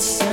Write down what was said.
sun.